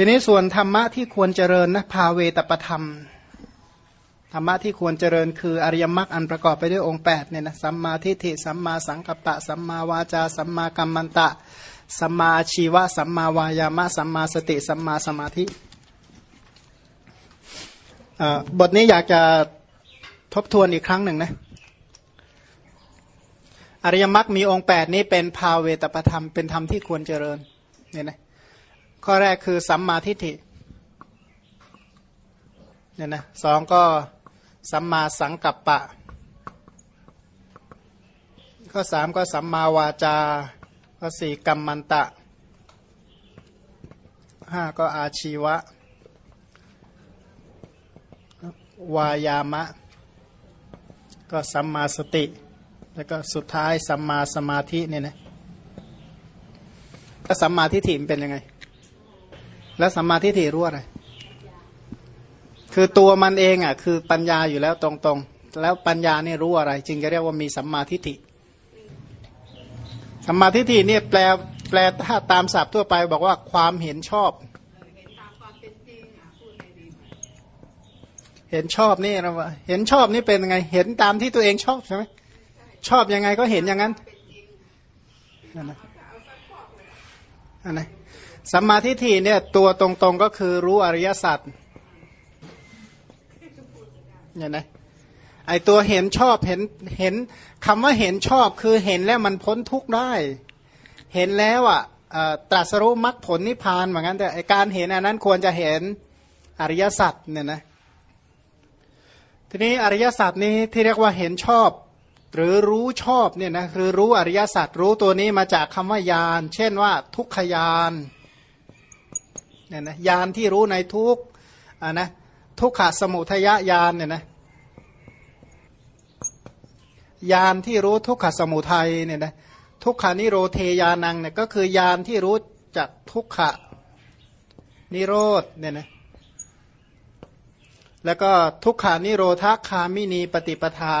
ทีนี้ส่วนธรรมะที่ควรเจริญนะภาเวตประธรรมธรรมะที่ควรเจริญคืออริยมรรคอันประกอบไปด้วยองค์8เนี่ยนะสัมมาทิฏฐิสัมมาสังกัปปะ สัมมาวาจา สัมมากัมมันตะ สัมมาชีวะ สัมมาวายามะ สัมมาสติ สัมมาสมาธิบทนี้อยากจะทบทวนอีกครั้งหนึ่งนะอริยมรรคมีองค์8นี้เป็นภาเวตประธรรมเป็นธรรมที่ควรเจริญเนี่ยนะ ข้อแรกคือสัมมาทิฏฐิเนี่ยนะสองก็สัมมาสังกัปปะ ข้อสามก็สัมมาวาจา ข้อสี่กัมมันตะห้าก็อาชีวะ วายามะ ก็สัมมาสติ แล้วก็สุดท้ายสัมมาสมาธิเนี่ยนะก็สัมมาทิฏฐิเป็นยังไง แล้วสัมมาทิฏฐิรู้อะไร คือตัวมันเองอะ คือปัญญาอยู่แล้วตรงๆ แล้วปัญญาเนี่ยรู้อะไร จึงจะเรียกว่ามีสัมมาทิฏฐิสัมมาทิฏฐิเนี่ยแปลแปลถ้าตามศัพท์ทั่วไปบอกว่าความเห็นชอบ เห็นชอบนี่นะว่าเห็นชอบนี่เป็นยังไง เห็นตามที่ตัวเองชอบใช่ไหมชอบยังไงก็เห็นอย่างนั้นอันนั้น สัมมาทิฏฐิเนี่ยตัวตรงๆก็คือรู้อริยสัจเนี่ยนะไอตัวเห็นชอบเห็นเห็นคำว่าเห็นชอบคือเห็นแล้วมันพ้นทุกข์ได้ เห็นแล้วอะตรัสรู้มรรคผลนิพพานเหมือนกันแต่การเห็นอันนั้นควรจะเห็นอริยสัจเนี่ยนะทีนี้อริยสัจนี้ที่เรียกว่าเห็นชอบ หรือรู้ชอบเนี่ยนะคือรู้อริยสัจรู้ตัวนี้มาจากคำว่ายานเช่นว่าทุกขยาน เนี่ยนะยานที่รู้ในทุกอ่านะทุกขสมุทยญาณเนี่ยนะญาณที่รู้ทุกขสมุทัยเนี่ยนะทุกขานิโรเทยานังเนี่ยก็คือญาณที่รู้จากทุกขะนิโรธเนี่ยนะแล้วก็ทุกขานิโรธคามินีปฏิปทา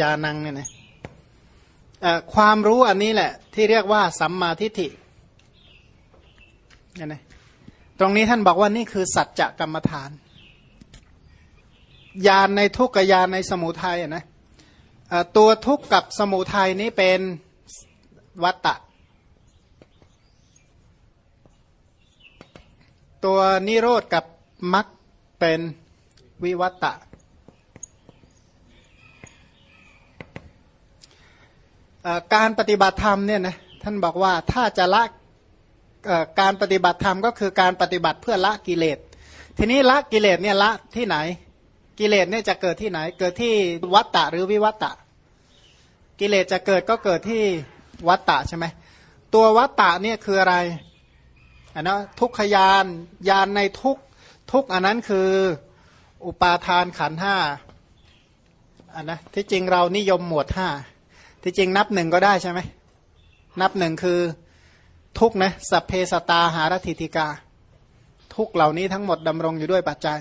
ญาณังเนี่ยนะความรู้อันนี้แหละ ที่เรียกว่าสัมมาทิฏฐิ นะตรงนี้ท่านบอกว่านี่คือสัจจะกรรมฐานยานในทุกขยานในสมุทัยนะตัวทุกข์กับสมุทัยนี้เป็นวัตตะ ตัวนิโรธกับมรรคเป็นวิวัตตะ การปฏิบัติธรรมเนี่ยนะท่านบอกว่าถ้าจะละ การปฏิบัติธรรมก็คือการปฏิบัติเพื่อละกิเลส ทีนี้ละกิเลสเนี่ยละที่ไหน กิเลสเนี่ยจะเกิดที่ไหน เกิดที่วัตตะหรือวิวัตตะ กิเลสจะเกิดก็เกิดที่วัตตะใช่ไหมตัววัตตะเนี่ยคืออะไรอันนะทุกขยานยานในทุกทุกอันนั้นคืออุปาทานขันห้าอันนะที่จริงเรานิยมหมวดห้าที่จริงนับหนึ่งก็ได้ใช่ไหมนับหนึ่งคือ ทุกนะสัพเพสตาหารถิติกา ทุกเหล่านี้ทั้งหมดดำรงอยู่ด้วยปัจจัย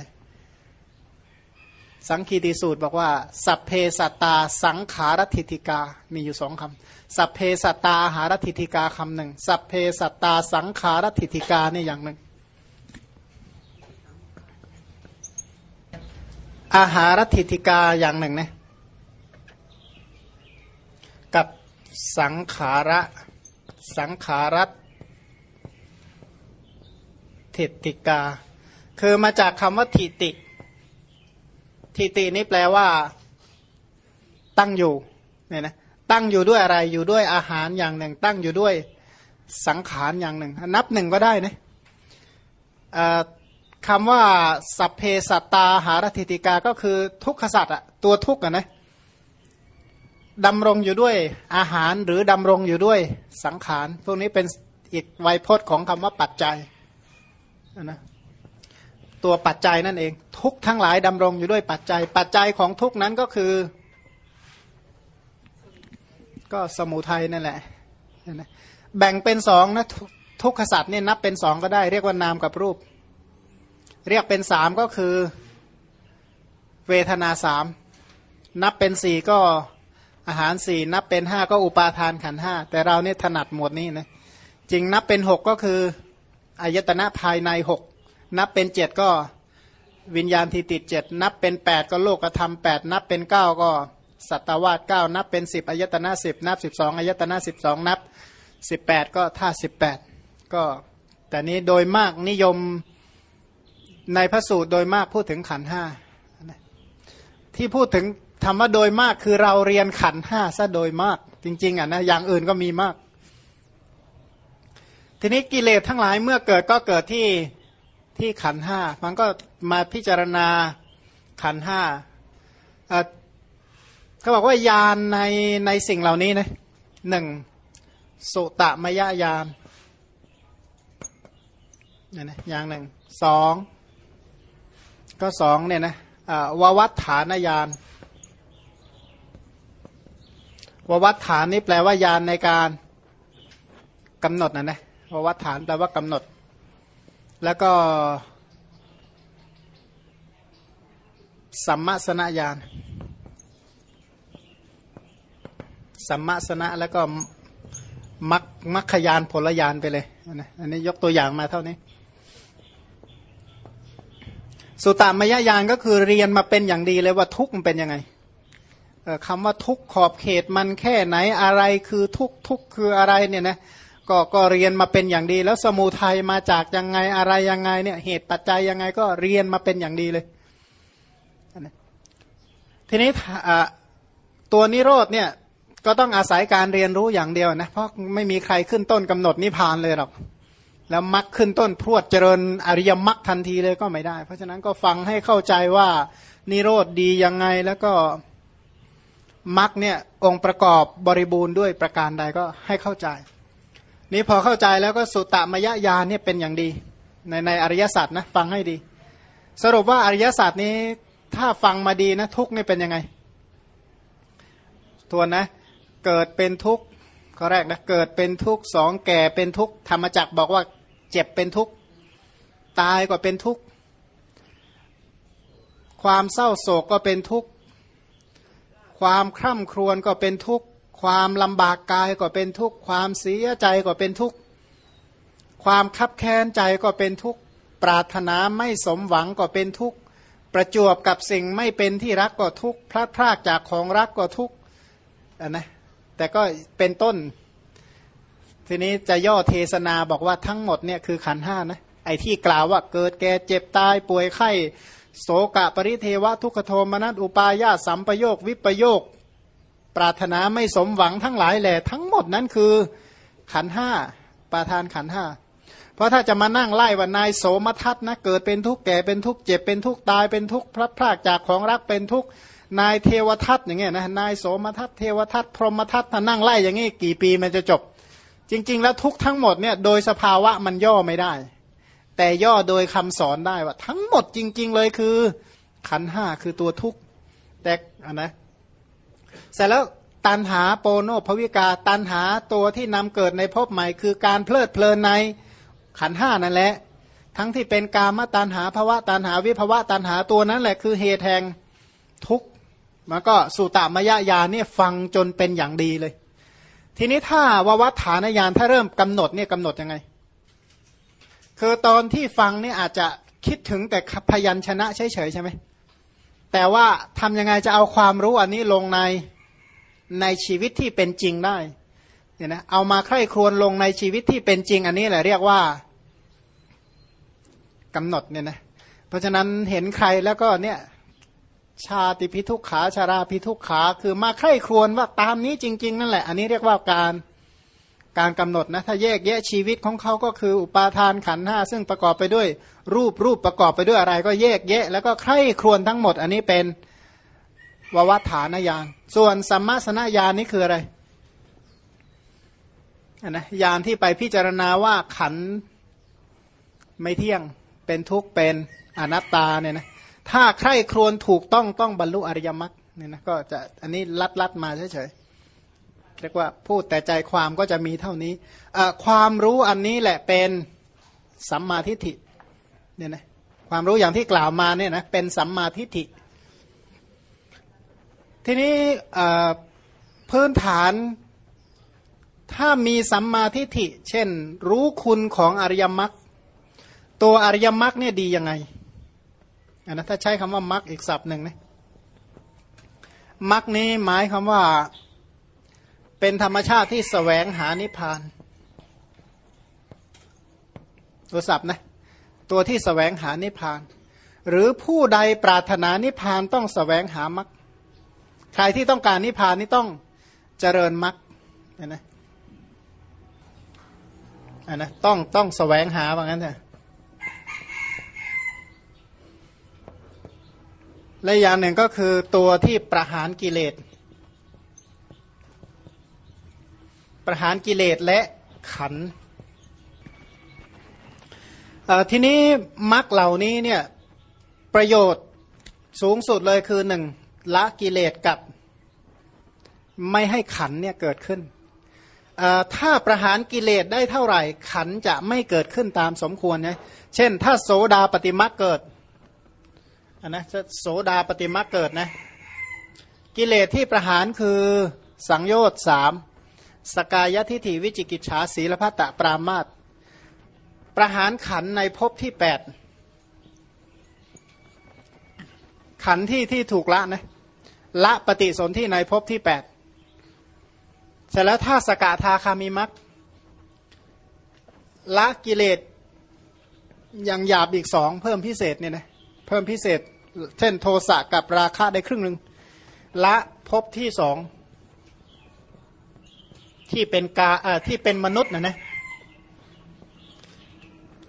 สังคีติสูตรบอกว่า สัพเพสตาสังขารถิติกา มีอยู่สองคำสัพเพสตาหารถิติกาคำหนึ่งสัพเพสตาสังขารถิติกาเนี่ยอย่างหนึ่งอาหารถิติกาอย่างหนึ่งนะกับสังขาระสังขารัต ทิติกา คือมาจากคำว่าทิติ ทิตินี่แปลว่า ตั้งอยู่เนี่ยนะตั้งอยู่ด้วยอะไรอยู่ด้วยอาหารอย่างหนึ่ง ตั้งอยู่ด้วยสังขารอย่างหนึ่ง นับหนึ่งก็ได้นะคำว่าสัพเพสัตตาหารทิติกาก็คือทุกขสัตว์ตัวทุกข์นะดำรงอยู่ด้วยอาหารหรือดำรงอยู่ด้วยสังขาร พวกนี้เป็นอีกไวยพจน์ของคำว่าปัจจัย นะตัวปัจจัยนั่นเอง ทุกทั้งหลายดำรงอยู่ด้วยปัจจัย ปัจจัยของทุกนั้นก็คือ ก็สมุทัยนั่นแหละแบ่งเป็นสองนะทุกขสัตว์เนี่ยนับเป็นสองก็ได้ เรียกว่านามกับรูป เรียกเป็นสามก็คือ เวทนาสามนับเป็นสี่ก็อาหารสี่นับเป็นห้าก็อุปาทานขันห้าแต่เราเนี่ยถนัดหมวดนี้นะจริงนับเป็นหกก็คือ อายตนะภายในหกนับเป็นเจ็ดก็วิญญาณทีติดเจ็ดนับเป็นแปดก็โลกธรรมแปดนับเป็นเก้าก็สัตวาสเก้านับเป็นสิบอายตนะสิบนับสิบสองอายตนะสิบสองนับสิบแปดก็ท่าสิบแปดก็แต่นี้โดยมากนิยมในพระสูตรโดยมากพูดถึงขันห้าที่พูดถึงธรรมะโดยมากคือเราเรียนขันห้าซะโดยมากจริง ๆอะนะอย่างอื่นก็มีมาก ทีนี้กิเลสทั้งหลายเมื่อเกิดก็เกิดที่ที่ขันห้ามันก็มาพิจารณาขันห้าเขาบอกว่ายานในในสิ่งเหล่านี้นะหนึ่งสุตมยญาณเนี่ยนะอย่างหนึ่งสองก็สองเนี่ยนะววัฏฐานญาณววัฏฐานนี่แปลว่ายานในการกำหนดนะนะ ววัฏฐานแปลว่ากำหนด แล้วก็ สัมมาสนญาณสัมมาสนะแล้วก็มักมัคคยานผลยานไปเลยนะอันนี้ยกตัวอย่างมาเท่านี้ สุตามยญาณก็คือเรียนมาเป็นอย่างดีเลยว่าทุกมันเป็นยังไงคำว่าทุกขอบเขตมันแค่ไหนอะไรคือทุกทุกคืออะไรเนี่ยนะ ก็ก็เรียนมาเป็นอย่างดี แล้วสมูทัยมาจากยังไงอะไรยังไงเนี่ยเหตุปัจจัยยังไงก็เรียนมาเป็นอย่างดีเลยทีนี้ตัวนิโรธเนี่ยก็ต้องอาศัยการเรียนรู้อย่างเดียวนะเพราะไม่มีใครขึ้นต้นกำหนดนิพพานเลยหรอกแล้วมักขึ้นต้นพรวดเจริญอริยมรรคทันทีเลยก็ไม่ได้ เพราะฉะนั้นก็ฟังให้เข้าใจว่านิโรธดียังไงแล้วก็มรรคเนี่ยองค์ประกอบบริบูรณ์ด้วยประการใดก็ให้เข้าใจ นี้พอเข้าใจแล้วก็สุตตมยญาณเนี่ยเป็นอย่างดี ในในอริยสัจนะฟังให้ดี สรุปว่าอริยสัจนี้ถ้าฟังมาดีนะทุกนี่เป็นยังไงทวนนะเกิดเป็นทุกข์ข้อแรกนะเกิดเป็นทุกข์สองแก่เป็นทุกข์ธรรมจักบอกว่าเจ็บเป็นทุกข์ตายก็เป็นทุกข์ความเศร้าโศกก็เป็นทุกข์ความคร่ำครวญก็เป็นทุกข์ ความลำบากกายก็เป็นทุกข์ ความเสียใจก็เป็นทุกข์ ความคับแค้นใจก็เป็นทุกข์ ปรารถนาไม่สมหวังก็เป็นทุกข์ ประจวบกับสิ่งไม่เป็นที่รักก็ทุกข์ พลาดพลาดจากของรักก็ทุกข์นะแต่ก็เป็นต้น ทีนี้จะย่อเทศนาบอกว่าทั้งหมดเนี่ยคือขันห้านะ ไอ้ที่กล่าวว่าเกิดแก่เจ็บตายป่วยไข้โสกะปริเทวะทุกขโทมนัสอุปายาสัมปโยควิปโยค ปรารถนาไม่สมหวังทั้งหลายแหละทั้งหมดนั้นคือขันห้าปาทานขันห้าเพราะถ้าจะมานั่งไล่ว่านายโสมทัศนะเกิดเป็นทุกข์แก่เป็นทุกข์เจ็บเป็นทุกข์ตายเป็นทุกข์พลัดพรากจากของรักเป็นทุกข์นายเทวทัตอย่างเงี้ยนะนายโสมทัตเทวทัตพรหมทัตถ้านั่งไล่อย่างงี้กี่ปีมันจะจบ จริง ๆ แล้วทุกทั้งหมดเนี่ยโดยสภาวะมันย่อไม่ได้ แต่ย่อโดยคำสอนได้ว่า ทั้งหมดจริง ๆ เลยคือ ขันห้าคือตัวทุกข์แต่นะ เสร็จแล้วตันหาโปโนภวิกาตันหาตัวที่นำเกิดในภพใหม่ คือการเพลิดเพลินในขันห้านั่นแหละ ทั้งที่เป็นกามตันหาภวะตันหาวิภวะตันหาตัวนั้นแหละคือเหตุแห่งทุกมันก็สุตามยญาเนี่ยฟังจนเป็นอย่างดีเลย ทีนี้ถ้าววัฏฐานญาณถ้าเริ่มกำหนดเนี่ยกำหนดยังไง คือตอนที่ฟังเนี่ยอาจจะคิดถึงแต่พยัญชนะเฉยๆใช่ไหม แต่ว่าทำยังไงจะเอาความรู้อันนี้ลงในในชีวิตที่เป็นจริงได้เนี่ยนะเอามาใคร่ครวญลงในชีวิตที่เป็นจริง อันนี้แหละเรียกว่ากำหนดเนี่ยนะเพราะฉะนั้นเห็นใครแล้วก็เนี่ยชาติพิทุกขาชาราพิทุกขา คือมาใคร่ครวญว่าตามนี้จริง ๆ นั่นแหละ อันนี้เรียกว่าการ การกำหนดนะถ้าแยกแยะชีวิตของเขาก็คืออุปาทานขันห้าซึ่งประกอบไปด้วย รูปรูปประกอบไปด้วยอะไรก็แยกแยะ แล้วก็ใคร่ครวญทั้งหมด อันนี้เป็นววัฏฐานญาณส่วนสัมมาสนญาณนี่คืออะไรนะญาณที่ไปพิจารณาว่าขันไม่เที่ยงเป็นทุกข์เป็นอนัตตาเนี่ยนะถ้าใคร่ครวญถูกต้องต้องบรรลุอริยมรรคเนี่ยนะก็จะอันนี้ลัดลัดมาเฉยๆ เรียกว่าพูดแต่ใจความก็จะมีเท่านี้ความรู้อันนี้แหละเป็นสัมมาทิฏฐิเนี่ยนะความรู้อย่างที่กล่าวมาเนี่ยนะเป็นสัมมาทิฏฐิ ทีนี้พื้นฐานถ้ามีสัมมาทิฏฐิ เช่น รู้คุณของอริยมรรคตัวอริยมรรคเนี่ยดียังไงอันนะถ้าใช้คำว่ามรรคอีกศัพท์หนึ่งนะมรรคนี้หมายคำว่า เป็นธรรมชาติที่สแสวงหานิพพาน ตัวศัพท์นะ ตัวที่สแสวงหานิพพาน หรือผู้ใดปรารถนานิพพานต้องสแสวงหามรรคใครที่ต้องการนิพพานนี่ต้องเจริญมรรคนะอันนะต้องต้องสแสวงหาว่างั้นเถอะและอย่างหนึ่งก็คือตัวที่ประหารกิเลส ประหารกิเลสและขันทีนี้มรรคเหล่านี้เนี่ยประโยชน์สูงสุดเลยคือหนึ่งละกิเลสกับไม่ให้ขันเนี่ยเกิดขึ้น ถ้าประหารกิเลสได้เท่าไหร่ ขันจะไม่เกิดขึ้นตามสมควรนะเช่น ถ้าโสดาปฏิมาเกิดอันนะโสดาปฏิมาเกิดนะกิเลสที่ประหารคือสังโยชน์สาม สกายทิฐิวิจิกิจฉาศีลพัตตปรามาตประหารขันในภพที่แปดขันที่ที่ถูกละนะละปฏิสนธิในภพที่แปดเสร็จแล้วถ้าสกทาคามีมักละกิเลสอย่างหยาบอีกสองเพิ่มพิเศษเนี่ยนะเพิ่มพิเศษ เช่นโทสะกับราคะได้ครึ่งหนึ่งละภพที่สอง ที่เป็นกาที่เป็นมนุษย์นะนะ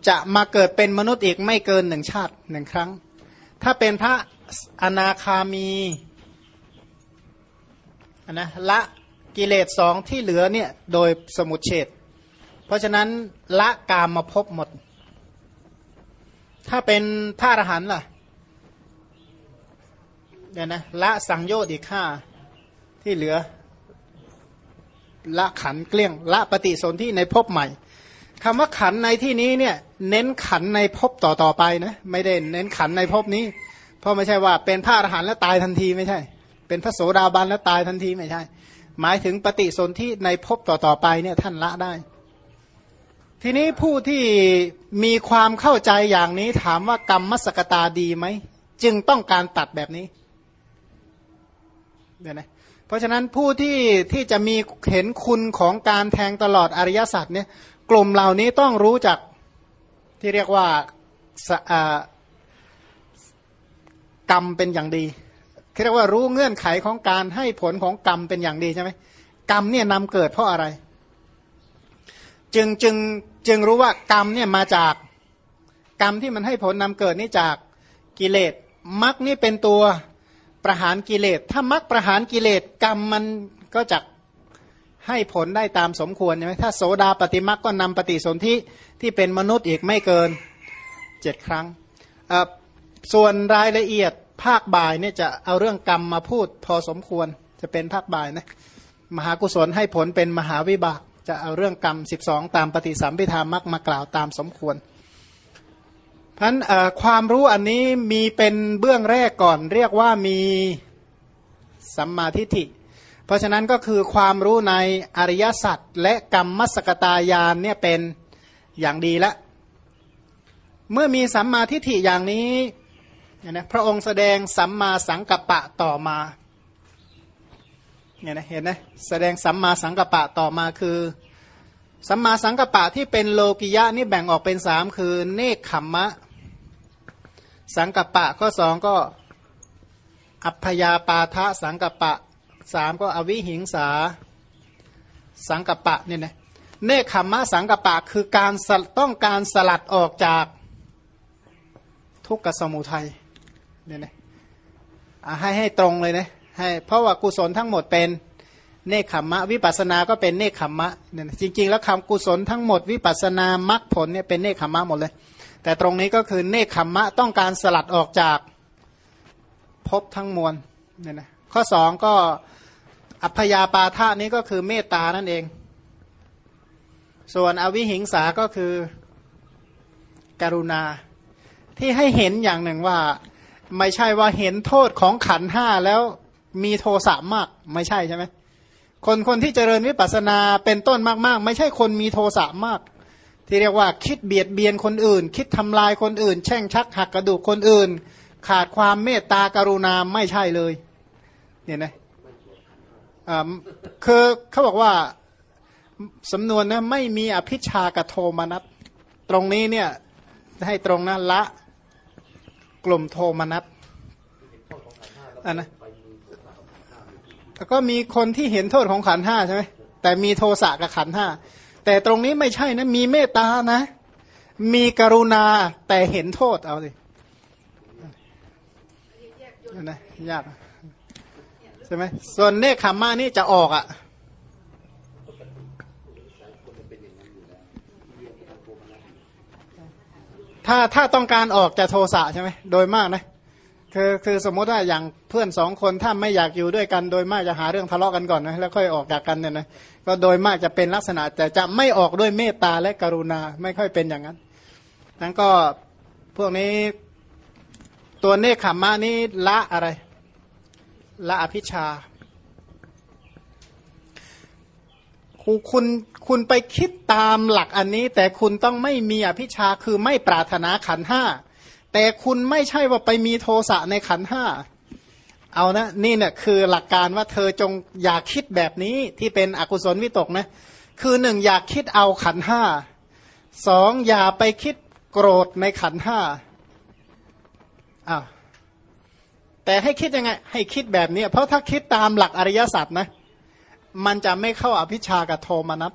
จะมาเกิดเป็นมนุษย์อีกไม่เกินหนึ่งชาติหนึ่งครั้ง ถ้าเป็นพระอนาคามีนะละกิเลสสองที่เหลือเนี่ยโดยสมุดเฉดเพราะฉะนั้นละกามมาพบหมด ถ้าเป็นพระอรหันต์ล่ะเดี๋ยวนะละสังโยชน์อีกห้าที่เหลือ ละขันเกลี้ยง ละปฏิสนธิในภพใหม่คำว่าขันในที่นี้เนี่ยเน้นขันในภพต่อต่อไปนะไม่ได้เน้นขันในภพนี้ เพราะไม่ใช่ว่าเป็นพระอรหันต์แล้วตายทันทีไม่ใช่ เป็นพระโสดาบันแล้วตายทันทีไม่ใช่ หมายถึงปฏิสนธิในภพต่อต่อไปเนี่ยท่านละได้ ทีนี้ผู้ที่มีความเข้าใจอย่างนี้ถามว่ากรรมมสกตาดีไหมจึงต้องการตัดแบบนี้เดี๋ยวนะ ราะฉะนั้นผู้ที่ที่จะมีเห็นคุณของการแทงตลอดอริยสัจเนี่ยกลุ่มเหล่านี้ต้องรู้จักที่เรียกว่ากรรมเป็นอย่างดีเรียกว่ารู้เงื่อนไขของการให้ผลของกรรมเป็นอย่างดีใช่ไหมกรรมเนี่ยนำเกิดเพราะอะไร จึงจึงจึงรู้ว่ากรรมเนี่ยมาจากกรรมที่มันให้ผลนำเกิดนี่จากกิเลสมรรคนี่เป็นตัว ประหารกิเลส ถ้ามรรคประหารกิเลสกรรมมันก็จะให้ผลได้ตามสมควรใช่ไหมถ้าโสดาปฏิมักก็นำปฏิสนธิที่เป็นมนุษย์อีกไม่เกินเจ็ดครั้ง ส่วนรายละเอียดภาคบ่ายเนี่ยจะเอาเรื่องกรรมมาพูดพอสมควรจะเป็นภาคบ่ายนะมหากุศลให้ผลเป็นมหาวิบาก จะเอาเรื่องกรรม 12 ตามปฏิสัมพิธามักมากล่าวตามสมควร พราะนั้นความรู้อันนี้มีเป็นเบื้องแรกก่อน เรียกว่ามีสัมมาทิฏฐิ เพราะฉะนั้นก็คือความรู้ในอริยสัจและกรรมมสกตายานเนี่ยเป็นอย่างดีล้วเมื่อมีสัมมาทิฏฐิอย่างนี้นะพระองค์แสดงสัมมาสังกัปปะต่อมาเนี่ยนะเห็นไหมแสดงสัมมาสังกัปปะต่อมาคือสัมมาสังกัปปะที่เป็นโลกิยะนี่แบ่งออกเป็นสามคือ เนคขมมะ สังกัปปะข้อสองก็อัพยาปาทะสังกัปปะสามก็อวิหิงสาสังกปะเนี่ยนะเนคขมมะสังกปะคือการต้องการสลัดออกจากทุกขสมุทัยเนี่ยนะให้ให้ตรงเลยนะให้เพราะว่ากุศลทั้งหมดเป็นเนคขมมะวิปัสนาก็เป็นเนคขมมะเนี่ยจริง ๆ แล้วคำกุศลทั้งหมดวิปัสนามรรคผลเนี่ยเป็นเนคขมมะหมดเลย แต่ตรงนี้ก็คือเนคขมมะต้องการสลัดออกจากภพทั้งมวลเนี่ยนะข้อสองก็อัพยาปาทานี้ก็คือเมตตานั่นเอง ส่วนอวิหิงสาก็คือการุณา ที่ให้เห็นอย่างหนึ่งว่า ไม่ใช่ว่าเห็นโทษของขันห้าแล้วมีโทสะมากไม่ใช่ใช่ไหมคนคนที่เจริญวิปัสนาเป็นต้นมาก ๆ ไม่ใช่คนมีโทสะมาก ที่เรียกว่าคิดเบียดเบียนคนอื่น คิดทำลายคนอื่น แช่งชักหักกระดูกคนอื่น ขาดความเมตตากรุณาไม่ใช่เลยเนี่ยนะอ่าคือเขาบอกว่าสำนวนนะไม่มีอภิชากะโทมนัสตรงนี้เนี่ยให้ตรงนะละกลุ่มโทมนัสอันนะแล้วก็มีคนที่เห็นโทษของขันห้าใช่ไหมแต่มีโทสะกับขันห้า แต่ตรงนี้ไม่ใช่นะ มีเมตตานะ มีกรุณาแต่เห็นโทษเอาสินะยากใช่ไหมส่วนเนคขมมานี่จะออกอะถ้าถ้าต้องการออกจะโทสะใช่ไหมโดยมากนะ คือคือสมมติว่าอย่างเพื่อนสองคนถ้าไม่อยากอยู่ด้วยกัน โดยมากจะหาเรื่องทะเลาะกันก่อนนะแล้วค่อยออกจากกันเนี่ยนะก็โดยมากจะเป็นลักษณะแต่จะไม่ออกด้วยเมตตาและกรุณาไม่ค่อยเป็นอย่างนั้นนั้นก็พวกนี้ตัวเนคขมมะนี้ละอะไร ละอภิชาคุณคุณคุณไปคิดตามหลักอันนี้ แต่คุณต้องไม่มีอภิชาคือไม่ปรารถนาขันห้า แต่คุณไม่ใช่ว่าไปมีโทสะในขันห้าเอานะนี่เนี่ยคือหลักการว่าเธอจงอย่าคิดแบบนี้ที่เป็นอกุศลวิตกนะคือหนึ่งอย่าคิดเอาขันห้าสองอย่าไปคิดโกรธในขันห้าอ้าวแต่ให้คิดยังไง ให้คิดแบบนี้ เพราะถ้าคิดตามหลักอริยสัจนะมันจะไม่เข้าอภิชากับโทมนัส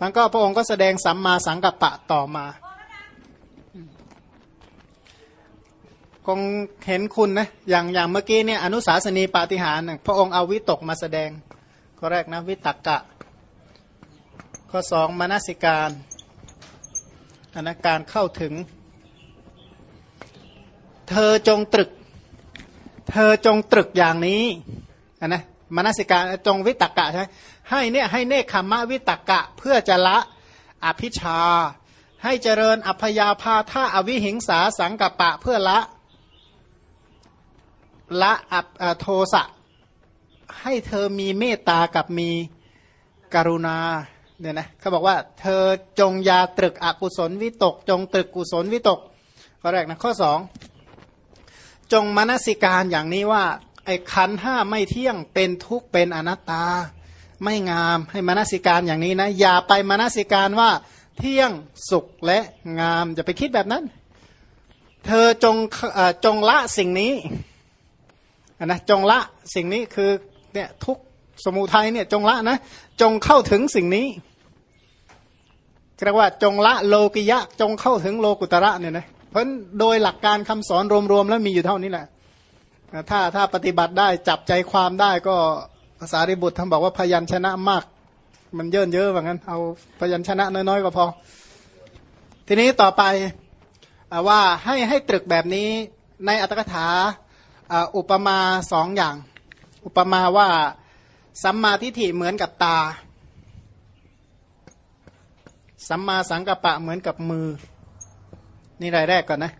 ทั้งก็พระองค์ก็แสดงสัมมาสังกัปปะต่อมา คงเห็นคุณนะอย่างอย่างเมื่อกี้เนี่ยอนุสาสนีปาฏิหารพระองค์เอาวิตกมาแสดงข้อแรกนะวิตักกะ ข้อสองมนสิการอนการเข้าถึง เธอจงตรึก เธอจงตรึกอย่างนี้นนะมนสิการจงวิตักกะใช่ไหมให้เนี่ยให้เนคขมะวิตกกะเพื่อจะละอภิชาให้เจริญอัพยาพาท่าอวิหิงสาสังกปะเพื่อละ ละอับโทสะให้เธอมีเมตตากับมีกรุณาเนี่ยนะเขาบอกว่าเธอจงยาตรึกอกุศลวิตก จงตรึกกุศลวิตกข้อแรกนะข้อสองจงมนสิการอย่างนี้ว่าไอ้ขันห้าไม่เที่ยงเป็นทุกข์เป็นอนัตตา ไม่งามให้มนสิการอย่างนี้นะ อย่าไปมนสิการว่าเที่ยงสุขและงามจะไปคิดแบบนั้น เธอจงจงละสิ่งนี้ นะจงละสิ่งนี้คือเนี่ยทุกสมุทัยเนี่ยจงละนะจงเข้าถึงสิ่งนี้เรียกว่าจงละโลกิยะจงเข้าถึงโลกุตระเนี่ยนะเพราะโดยหลักการคำสอนรวมๆแล้วมีอยู่เท่านี้แหละถ้าถ้าปฏิบัติได้จับใจความได้ก็ภาษาริบุตรท่านบอกว่าพยัญชนะมาก มันเยินเยอะแบบนั้น เอาพยัญชนะน้อยๆก็พอ ทีนี้ต่อไปว่าให้ให้ตรึกแบบนี้ในอัตถกถา อุปมาสองอย่าง อุปมาว่าสัมมาทิฏฐิเหมือนกับตา สัมมาสังกัปปะเหมือนกับมือ นี่รายแรกก่อนนะ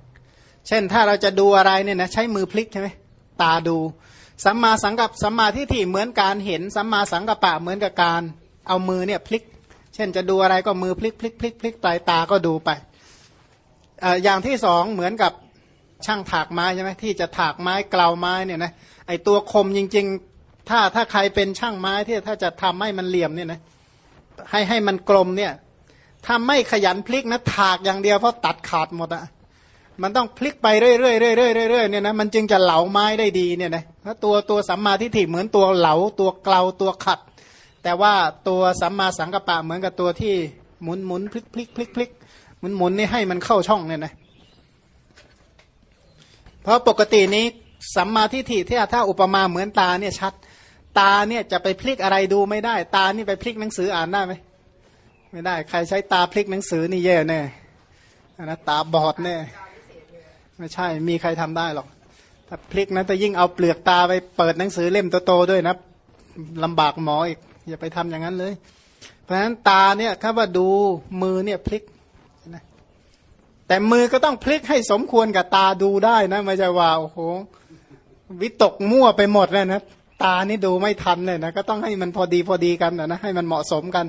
เช่นถ้าเราจะดูอะไรเนี่ยนะใช้มือพลิกใช่ไหมตาดู สัมมาสังกัปสัมมาทิฏฐิเหมือนการเห็น สัมมาสังกัปปะเหมือนกับการเอามือเนี่ยพลิก เช่นจะดูอะไรก็มือพลิกพลิกพลิกพลิกปลายตาก็ดูไปอย่างที่สองเหมือนกับ ช่างถากไม้ใช่ไหมที่จะถากไม้กลาวไม้เนี่ยนะไอตัวคมจริง ๆ ถ้าถ้าใครเป็นช่างไม้ที่ถ้าจะทำให้มันเหลี่ยมเนี่ยนะให้ให้มันกลมเนี่ยถ้าไม่ขยันพลิกนะถากอย่างเดียวเพราะตัดขาดหมดอะมันต้องพลิกไปเรื่อยๆเรื่อยๆเรื่อยๆเนี่ยนะมันจึงจะเหลาไม้ได้ดีเนี่ยนะถ้าตัวตัวสัมมาทิฏฐิเหมือนตัวเหลาตัวเกลาตัวขัด แต่ว่าตัวสัมมาสังกัปปะเหมือนกับตัวที่หมุนหมุนพลิกพลิกพลิกพลิกหมุนหมุนนี่ให้มันเข้าช่องเนี่ยนะ เพราะปกตินี้สัมมาทิฏฐิที่ถ้าอุปมาเหมือนตาเนี่ยชัด ตาเนี่ยจะไปพลิกอะไรดูไม่ได้ ตานี่ไปพลิกหนังสืออ่านได้ไหมไม่ได้ ใครใช้ตาพลิกหนังสือนี่แย่แน่นะตาบอดแน่ไม่ใช่มีใครทำได้หรอก ถ้าพลิกนะแต่ยิ่งเอาเปลือกตาไปเปิดหนังสือเล่มโตๆด้วยนะลำบากหมออีกอย่าไปทำอย่างนั้นเลย เพราะฉะนั้นตาเนี่ยถ้าว่าดูมือเนี่ยพลิก แต่มือก็ต้องพลิกให้สมควรกับตาดูได้นะไม่ใช่ว่าโอ้โหวิตกมั่วไปหมดเลยนะตานี่ดูไม่ทันเลยนะก็ต้องให้มันพอดีพอดีกันนะให้มันเหมาะสมกัน